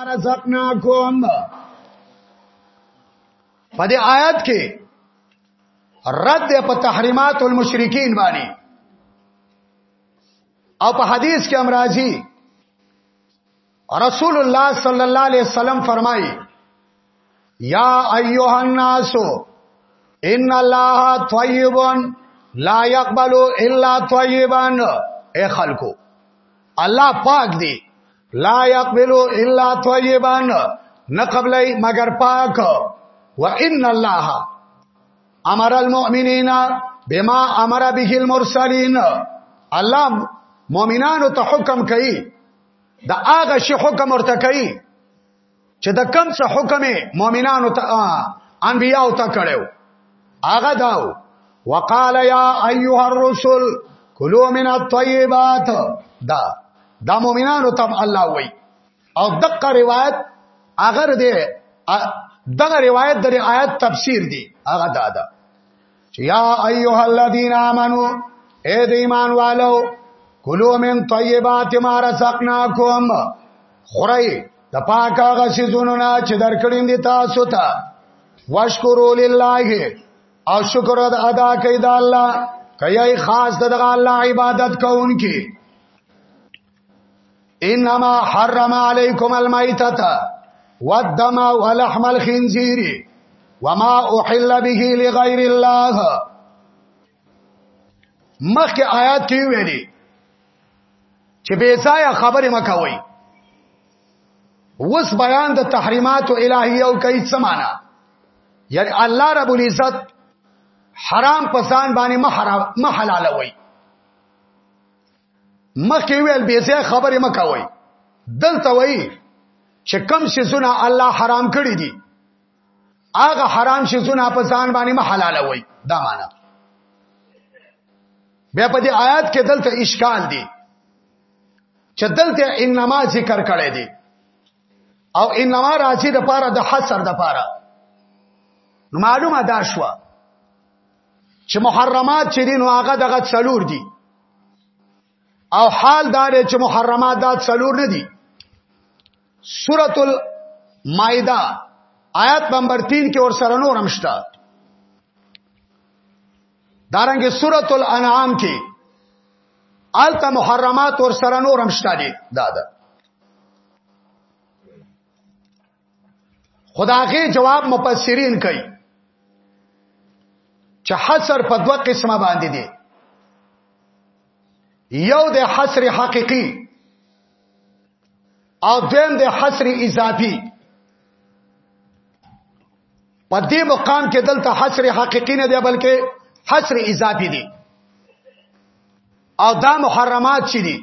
رزقناکم په دې آیات کې رد په تحریمات المشرکین باندې او په حدیث کې امراضی رسول الله صلی الله علیه وسلم فرمایي یا ایها الناس ان الله طیب لا يقبل الا طیبا اے خلکو الله پاک دی لا يقبل الا طيبا نه قبلای مگر پاک وان الله امر المؤمنین بما امر به المرسلین الله مؤمنانو ته حکم کوي دا هغه شی حکم ورته کوي چې د کم څه حکم مؤمنانو ته انبیاء ته کړو هغه داو وقال یا ایها الرسل کلوا من الطیبات دا دا مؤمنانو ته الله وای او دغه روایت اگر دې دغه روایت د آیات تفسیر دی هغه دا ده چې یا ایها الذین آمنو اے د ایمان والو کلو من طیبات ما رزقناکم خورئ د پاک هغه شیزونو نه چې درکړین دي تاسو ته واشکرو لله او شکر ادا کړئ د الله کای خاص دغه الله عبادت کوونکی انما حرم علیکم المیتۃ والدم ولحم الخنزیر وما احل به لغیر الله مخکې آیات کې ویلي چې بے ځای خبرې مکوئ وس بیان د تحریمات الهیه او کوي څه معنا یعنی الله رب العزت حرام پسان باندې محرم محلالوي مخکې ویل به زه خبرې مکوي دلته وایي چې کم شي زونه الله حرام کړی دي هغه حرام شي زونه په ځان باندې ما حلاله وایي دا معنا بیا په دې آیات کې دلته اشکال دي چې دلته انما ذکر کړی دي او انما راځي د پاره د حصر د پاره معلومه دا شوه چې محرمات چې دین واغه دغه څلور دي او حال دا دی چې محرمات دا څلور نه دي سورۃ المائده آیات نمبر 3 کې اور سره نور همشتا دارنګه سورۃ الانعام کې آلته محرمات اور سره نور همشتا دي دا ده خداغه جواب مفسرین کوي چې حصر په دوه قسمه باندې دي یو د حصر حقيقي او دویم د حصر اضافي په دې مقام کې دلته حصر حقيقي نه دی بلکې حصر اضافي دی او دا محرمات چې دي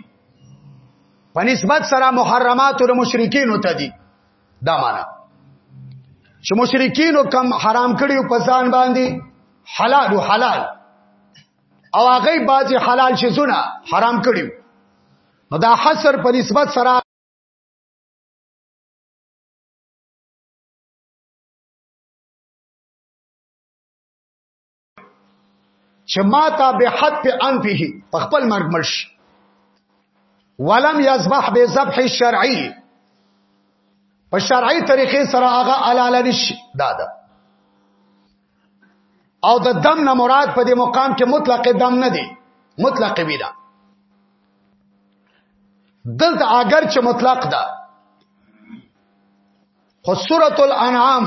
په نسبت سره محرمات او مشرکین ته دي دا معنا چې مشرکین کم حرام کړي په ځان باندې حلال او حلال او هغه بعضی حلال شي زونه حرام کړي نو دا حصر په نسبت سره چې ما تا به حد په ان فيه په خپل مرګ مرش ولم يذبح به ذبح شرعي په شرعي طریقې سره هغه علاله نشي دا ده او د دم نه مراد په دې مقام کې مطلق دم نه دی مطلق وی ده دلته اگر چې مطلق ده خو سورۃ الانعام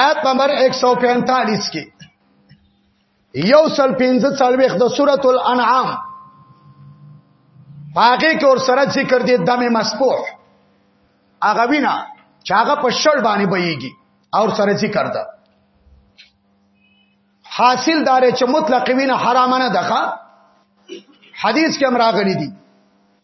آیت نمبر 145 کې یو سل 15 څلويخ د سورۃ الانعام پاګه کې اور سره ذکر دي دم مسبوح هغه وینا چې هغه په شړ باندې بهيږي اور سره ذکر ده حاصل دار چې مطلق وینا حرامه نه ده حدیث کې امراغلی دي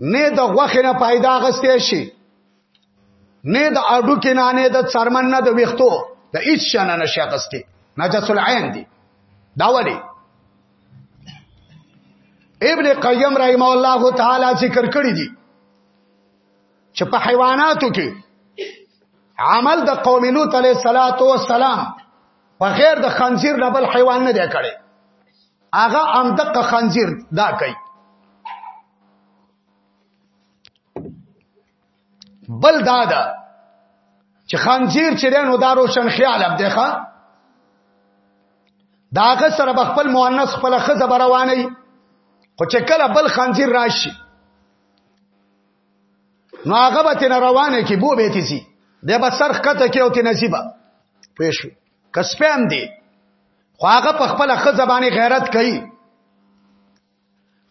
نه د غوخه نه پیدا غستې شي نه د اډو کې نه نه د څرمن نه د ویختو د هیڅ شنه نه شغستې نجس العين دي دا ولي ابن قیم رحم الله تعالی ذکر کړی دي چې په حیواناتو کې عمل د قوم لوط علیه السلام په غیر د خنزیر نه بل حیوان نه دی کړی هغه هم دغه خنزیر دا کوي بل دا ده چې خنزیر چې نو دا روشن خیال اب دیخه داغه سره خپل مؤنث خپل خزه بروانه خو چې کله بل خنزیر راشي نو هغه به تن روانه کې بو به تیسی د به سرخ کته کې او تی نصیبه پېښو کسپم دی خو هغه په خپل خزه باندې غیرت کوي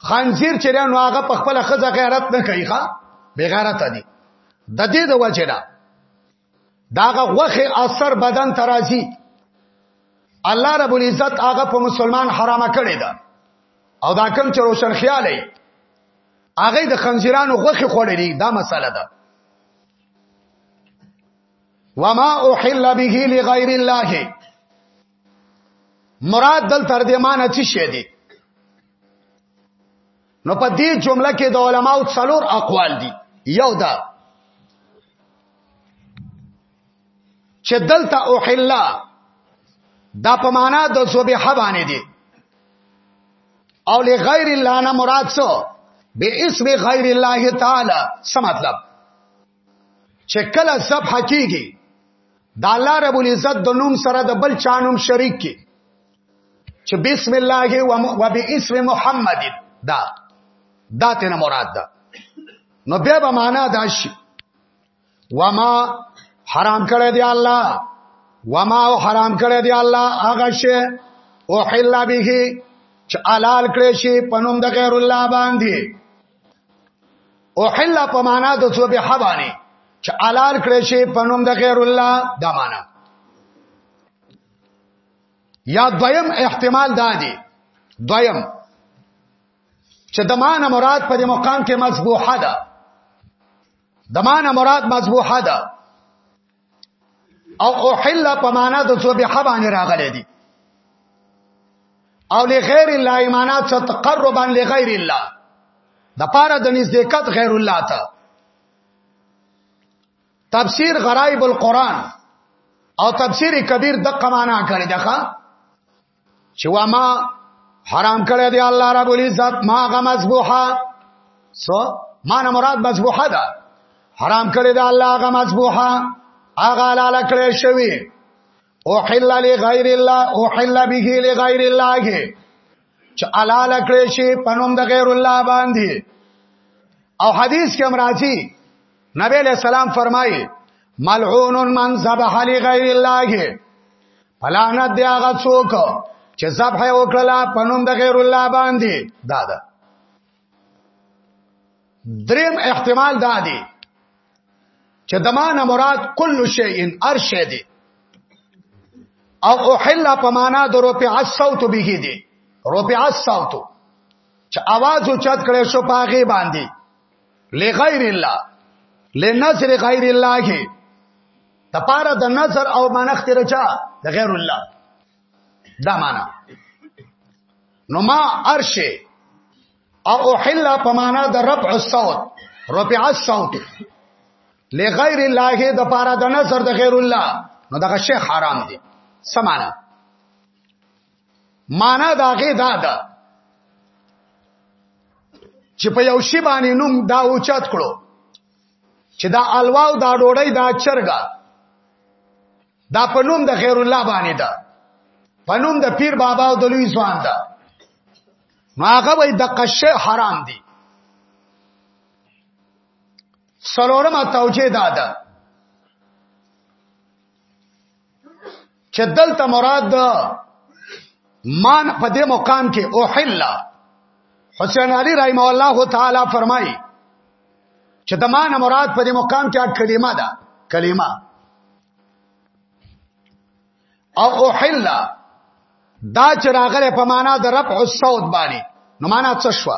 خنزیر چې نو هغه په خپل خزه غیرت نه کوي ښا بغیرت دي د دې د وجه نه داغه وخه اثر بدن ترازی الله رب العزت هغه په مسلمان حرامه کړی دا او دا کم چې روشن خیال ای هغه د خنزیرانو غوخه خوړلې دا مسله ده وما احل به لغیر الله مراد دل تر دې معنی څه شی دی نو په دې جمله کې د علماو څلور اقوال دي یو دا چې دلته اوحلا دا په معنا د ذبیح باندې دي او لغیر الله نه مراد څه به اسم غیر الله تعالی څه مطلب چې کله ذبح کیږي د الله رب العزت د نوم سره د بل چانوم شریک کی چې بسم الله و باسم محمد دا دا تینا مراد ده نو بیا به معنا دا شي وما حرام کړی دی الله وما او حرام کړی دی الله هغه شی او حل به چې حلال کړی شي پنوم د غیر الله باندې او حل په معنا د څو به حبانه چې الار کړی شي په نوم د غیر الله دا معنا یا دویم احتمال دا دی دویم چې د معنا مراد په دې مقام کې مذبوحه ده د معنا مراد مذبوحه ده او احل په معنا د ذبح باندې راغلي دي او لغیر الله ایمانا څه تقربا لغیر الله د پاره د نزدېکت غیر الله ته تفسیر غرائب القرآن او تفسیر کبیر د قمانا کړی دغه چې وا ما حرام کړی دی الله رب العزت ما غ مذبوحه سو ما نه مراد مذبوحه ده حرام کړی دی الله غ مذبوحه اغه لاله کړی شوی او حل لغیر الله او حل به لغیر الله کې چې حلال کړی شي پنوم د غیر الله باندې او حدیث کې امراضی نبی علیہ السلام فرمایي ملعون من ذبح لغیر الله فلعنت دی هغه څوک چې ذبح وکړه په نوم د غیر الله باندې دا ده دریم احتمال دا دی چې دمانه مراد کل شیء ار شی دی او احل په معنا د روپی الصوت به دی روپی الصوت چې आवाज اوچت کړي شو پاغه باندې لغیر الله لنصر غیر الله کې د پاره د نظر او منخت رچا د غیر الله دا معنا نو ما عرش او احل په معنا د رفع الصوت رفع الصوت لغیر الله د پاره د نظر د غیر الله نو دغه شی حرام دی سمانا معنا دا غي دا ده چې په یو شی باندې نوم دا اوچت کړو چې دا الوا او دا ډوړی دا چرګا دا په نوم د غیر الله باندې ده په نوم د پیر بابا او د لوی ځوان ده نو هغه وای د قشه حرام دي سلورم توجیه دادا چې دلته مراد مان په دې مقام کې او حل حسین علی رحم الله تعالی فرمایي چې د مان مراد په دې مقام کې کلمه ده کلمه او او حل دا چې راغله په معنا د رفع الصوت باندې نو معنا څه شوه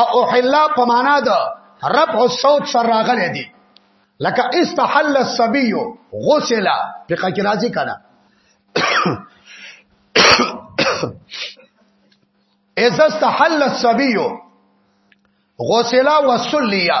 او احلا په معنا ده رفع الصوت سره راغلي دي لکه استحل الصبي غسل فقہ کې راځي کنه اذا استحل الصبي غسل وصليا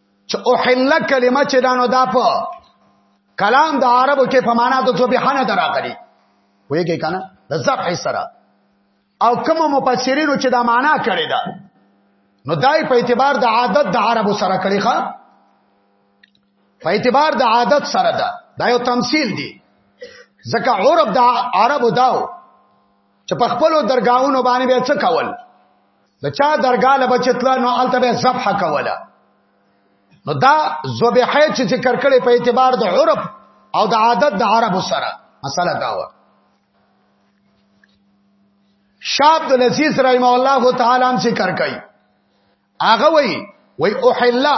چې اوحله کلمه چې دانو دا په کلام د عربو کې په معنا د ذبحانه دراغلي ویږي کنه د ذبح سره او کوم مفسرینو چې دا معنا کړی دا نو دای په اعتبار د عادت د عربو سره کړی ښا په اعتبار د عادت سره دا دا یو تمثيل دی ځکه عرب د عربو داو چې په خپل درگاہونو باندې به څه کول د چا درگاه له بچتلا نو الته به ذبح کوله نو دا ذبحه چې ذکر کړي په اعتبار د عرب او د عادت د عربو سره مسله دا و شاب د لذیذ رحم الله تعالی هم ذکر کوي هغه وای وای احلا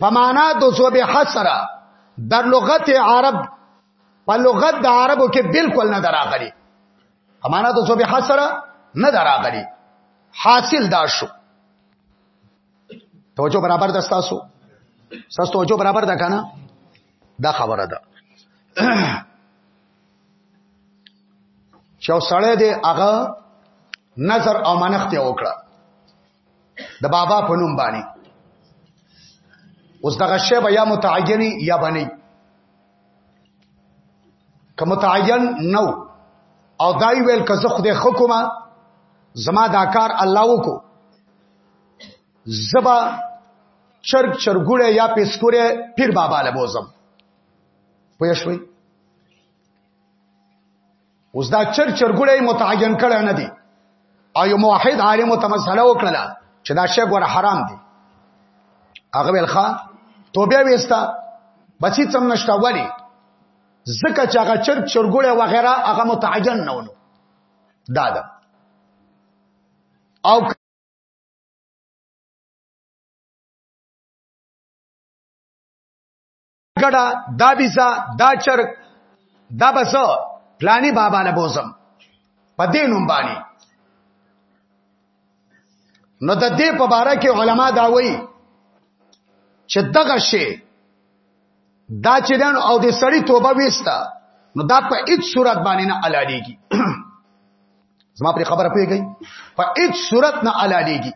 په معنا د زوب حسره در لغت عرب په لغت د عربو کې بالکل نه دراغلي په معنا د زوب حسره نه دراغلي حاصل دا شو توجه برابر د تاسو ساس توجه برابر ده کنه دا خبره ده چې سړی دی هغه نظر او منښت وکړه د بابا په نوم باندې اوس دغه شی به یا متعینی یا بنی که متعین نو او دای ویل که زه خدای حکومه زما دا کار الله وکړو زبا چرګ چرګوړې یا پیسکوره پیر بابا له بوزم پوه شوي اوس دا چر چر ګړی متعین کړه نه دی او یو موحد عالم ته مسله وکړه چې دا شی ګور حرام دی هغه ولخه توبه وستا بچی څم نشتا ولی زکه چې هغه چر چر ګړی وغیرہ هغه متعین نه ونه دا ده او ګډا دا بیزا دا چرګ دا بس پلانی بابا له بوزم په دې نوم باندې نو د دې په باره کې علما دا وایي چې دغه شی دا چې دن او د سړی توبه وستا نو دا په هیڅ صورت باندې نه الالیږي زما پر خبره پیږي په هیڅ صورت نه الالیږي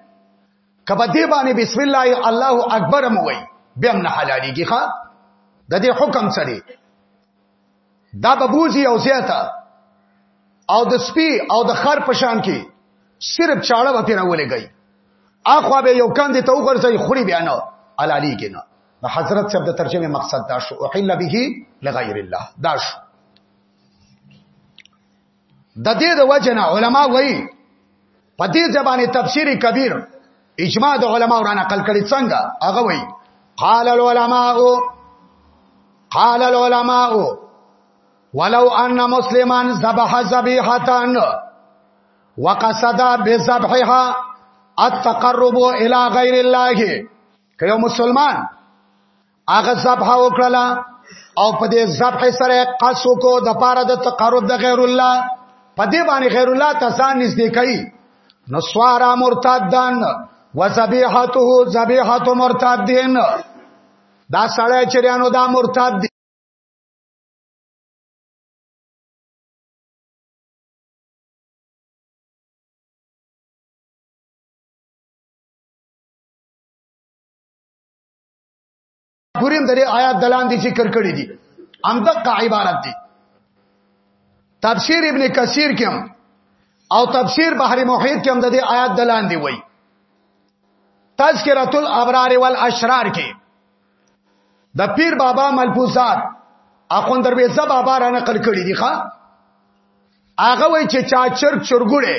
کبه دې باندې بسم الله الله اکبر مو وای بیا نه حلاليږي ښا د دې حکم سره دا ببوزي او زیاته او د سپي او د خر پشان کې صرف چاړه وته راولې گئی اخوا به یو کاندې ته وګرځي خوري بیا نه علالي کې نه د حضرت صاحب د ترجمه مقصد دا شو احل به لغیر الله دا شو د دې د وجنه علما وایي په دې ځبانه تفسیر کبیر اجماع د علما را نقل کړي څنګه هغه وایي قال العلماء قال العلماء ولو ان مسلما ذبح ذبيحه وقصد بذبحها التقرب الى غير الله که یو مسلمان هغه ذبح وکړه او په دې ذبح سره قصو کو د پاره د تقرب د غیر الله په دې باندې غیر الله تسان نږدې کوي نو سوارا مرتدان وذبیحته ذبیحه مرتدین دا سړی چریانو دا مرتد دی پوریم د آیات دلان دي ذکر کړی دي هم دغه عبارت دي تفسیر ابن کثیر کې هم او تفسیر بحر محیط کې هم د دې آیات دلان دي وای تذکرۃ الابرار والاشرار کې د پیر بابا ملفوظات اخوند درویزه بابا را نقل کړی دي ښا هغه وای چې چا چر چرګوړې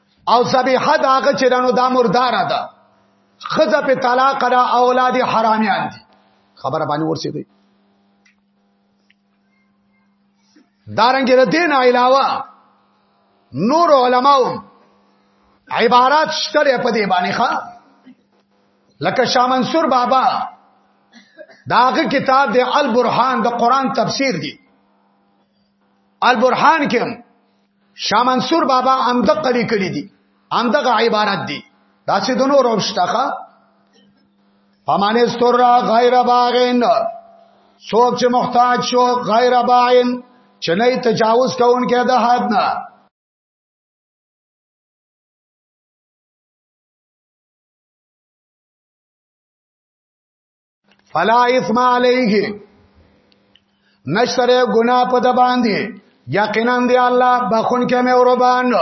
او ذبیحه دا هغه چې دنو دا مردار ده خزه په طلاق دا اولاد حرامیان دي خبره باندې ورسېږي دارنګ د دین علاوه نور علماو عبارات شته په دې باندې ښا لکه شاه منصور بابا داغه کتاب د البرهان د قران تفسیر دی البرهان کې شاه منصور بابا اندق قلی کړی دی اندق عبارت دی دا چې دونو روشتخه فمن استر غیر باغین څوک چې محتاج شو غیر باغین چې نه تجاوز کوونکې د حد نه فلا اثم علیه نشتره ګنا په د باندې یقینا دی الله بخون کې مې اوربان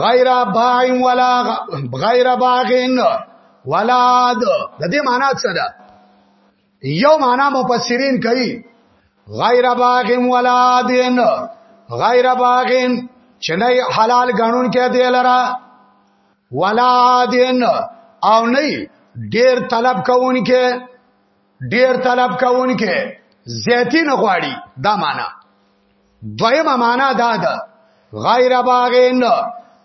غیر باغ ولا غیر باغین ولا د دې معنا څه ده یو معنا مفسرین کوي غیر باغ ولا دین غیر باغین چې نه حلال غنون کې دی لرا ولا دین او نه ډیر طلب کوونکې ډیر طلب کوونکې زیاتی نه غواړي دا معنا دویمه معنا دا ده غیر باغین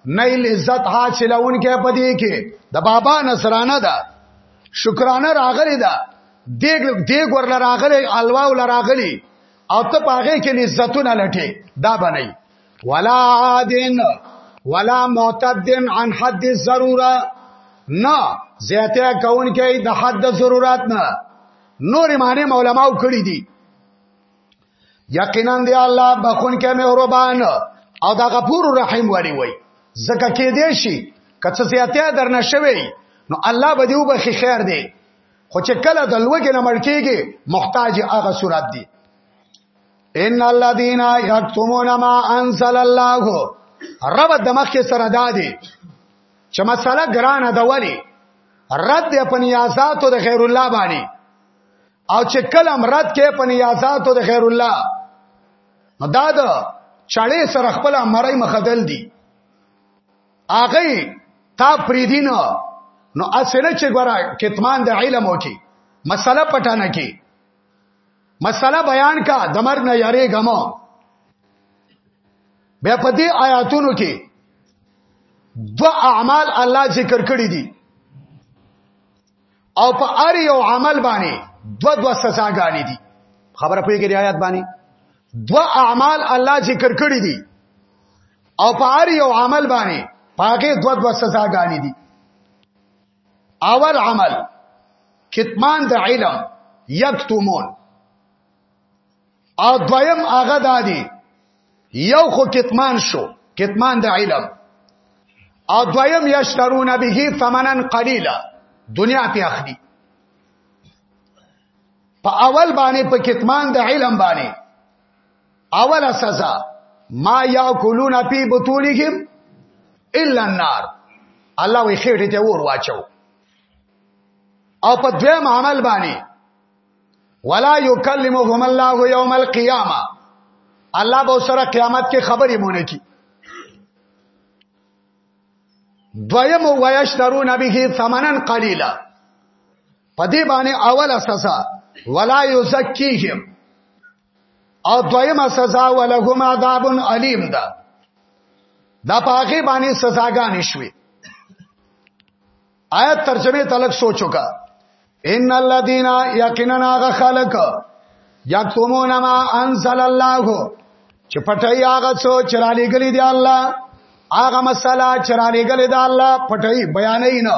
نه لذت حاصلونکې پدې کې د بابا نصرانه ده شکرانه راغلی ده دیګ دیګ ورل راغلی الوا ول راغلی او ته پاغه کې لذتونه لټي دا بنئ ولا عادن ولا معتدن عن حد الضروره نه زیاته کون کې د حد ضرورت نه نور معنی علماء کړی دي یقینا دی الله بخون کې مهربان او دا غفور رحیم وړي وای زکه کې دی شي کڅ زیاته درنه شوی نو الله به دیو به خیر دی خو چې کله د لوګې نه مړ کېږي محتاج هغه صورت دی ان الذين يكتمون ما انزل الله رب د مخ سره دادي چې مسله ګرانه ده ولی رد په نیازاتو د خیر الله باندې او چې کلم رد کې په نیازاتو د خیر الله نو دا د چړې سره خپل مړی مخدل دي اغه تا پریدین نو اسنه چې ګورا کتمان د علم وکي مسله پټانه کې مسله بیان کا د مرګ نه یاري غما بیا په دې آیاتونو کې دو اعمال الله ذکر کړی دي او په اړ یو عمل باندې دو دو سزاګانې دي خبره پیږي آیات باندې دو اعمال الله ذکر کړی دي او په اړ یو عمل باندې پاګه دو دو سزاګانې دي اول عمل کتمان د علم یکتمون او دویم هغه دادی یو خو کتمان شو کتمان د علم او دویم یشترون به ثمنا قلیلا دنیا ته اخلي په اول باندې په کتمان د علم باندې اوله سزا ما یاکلون فی بطونهم الا النار الله وی خېټه ته ور واچو او په دویم عمل باندې ولا یکلمهم الله یوم القیامه الله به سره قیامت کې خبرې مونږ کی دویم ویشترون به ثمنن قلیلا په دې باندې اوله سزا ولا یزکیهم او دویمه سزا ولهم عذاب علیم ده دا پاکه باندې سزاګانې شوي آیت ترجمه تلک سوچو کا ان الذين يقيننا خلق یکتمون ما انزل الله چې پټي هغه څو چرالي غلي دی الله هغه مسله چرالي غلي دی الله پټي بیانې نه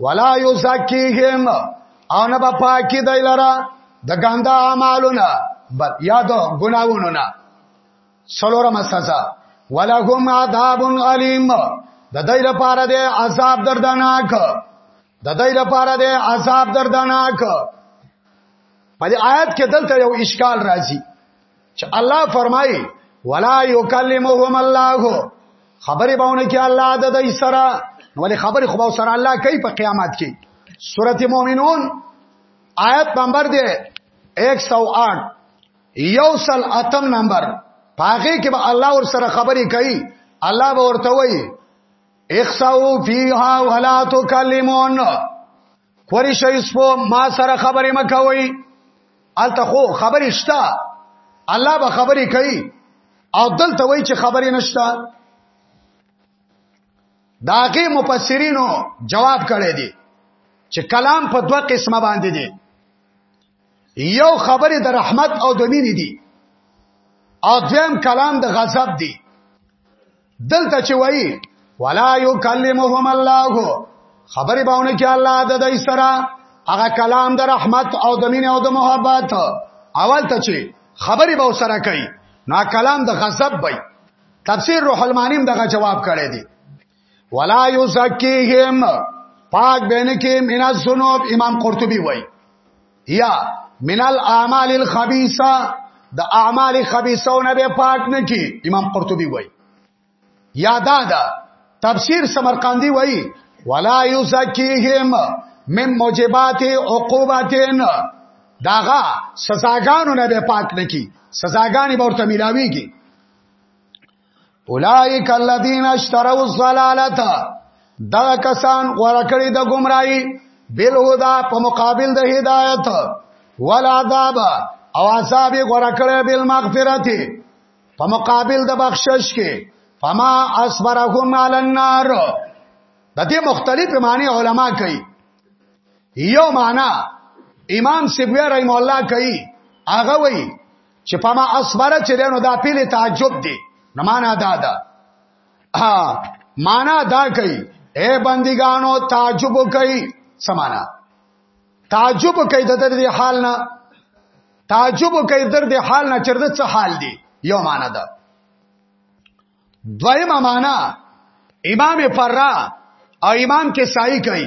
ولا یزکیهم او نه به پاکی دی لرا د ګنده اعمالونه بل یا د ګناوونو نه سلورم سزا ولهم عذاب علیم د دې لپاره د عذاب دردناک د دې لپاره د عذاب دردناک په دې آیت کې دلته یو اشکال راځي چې الله فرمایي ولا یکلمهم الله خبرې باندې کې الله د دې سره ولې خبرې خو به سره الله کوي په قیامت کې سورته مؤمنون آیت نمبر دی 108 یوصل اتم نمبر پاغه کې به الله ور سره خبرې کوي الله به ورته وایي اخسو فیها ولا تکلمون خوري شي سپو ما سره خبرې مکوي الته خو خبرې شته الله به خبرې کوي او دلته وایي چې خبرې نشته داګه مفسرینو جواب کړی دی چې کلام په دوه قسمه باندې دی یو خبرې د رحمت او د مینې دی او دویم کلام د غضب دی دلته چې وایي ولا یکلمهم الله خبرې باونه کې الله د دې سره هغه کلام د رحمت او د مين او د محبت اول ته چې خبرې به سره کوي نا کلام د غضب وي تفسیر روح المانیم دغه جواب کړی دی ولا یزکیهم پاک بین کې مینا سنوب امام قرطبي وایي یا من الاعمال الخبيثه د اعمال خبيثو نه به پاک نه کی امام قرطبي وای یادا دا تفسیر سمرقندی وای ولا یزکیهم من موجبات عقوبتین داغه سزاګانو نه به پاک نه کی سزاګانی به ورته ملاویږي اولائک الذین اشتروا الضلالت دا کسان ورکړي د گمراهي بل هدا په مقابل د هدایت ولا عذاب او عذاب ورکړي بل مغفرت په مقابل د بخشش کې فما اصبرهم علی النار د دې مختلف معنی علما کوي یو معنا امام سیبوی رحم الله کوي هغه وایي چې په ما اسبره چې دینو دا پیل تعجب دی نه معنا دا ده ها معنا دا کوي اے بندګانو تعجب کوي سمانا تعجب کوي د دې حال نه تعجب کوي د دې حال نه چرته څه حال دی یو معنا ده دویمه معنا امام فرا او امام کې سای کوي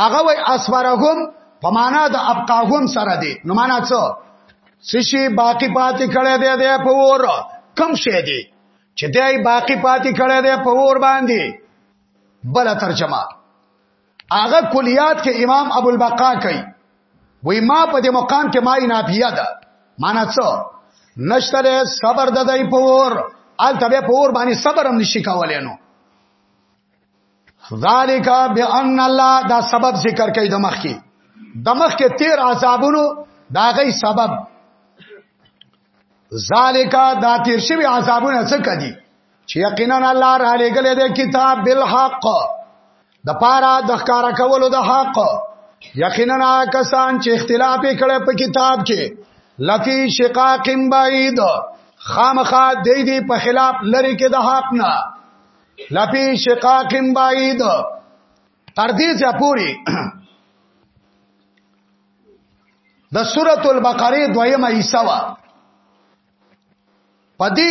هغه وای اسوارهم په معنا د ابقاهم سره دی نو معنا څه سشي باقی پاتې کړه دی دی په ور کم شې دی چې دی باقی پاتې کړه دی په ور باندې بل ترجمه هغه کلیات کې امام ابو البقا کوي وای ما په دې مقام کې ما نافیه ده معنا څه نشته صبر د دای په ور ال تبه په ور باندې صبر هم نشي کولای نو ذالک بان الله دا سبب ذکر کوي د مخ کې د مخ کې تیر عذابونو دا غي سبب ذالک دا تیر شوی عذابونه څه کدي چې یقینا الله را لګلې د کتاب بالحق د پارا د ښکارا کولو د حق یقینا کسان چې اختلاف کړي په کتاب کې لفی شقاق بعید خامخا دی دی په خلاف لری کې د حق نه لپی شقاق بعید تر دې ځا پوری د سورۃ البقره دویمه حصہ وا پدې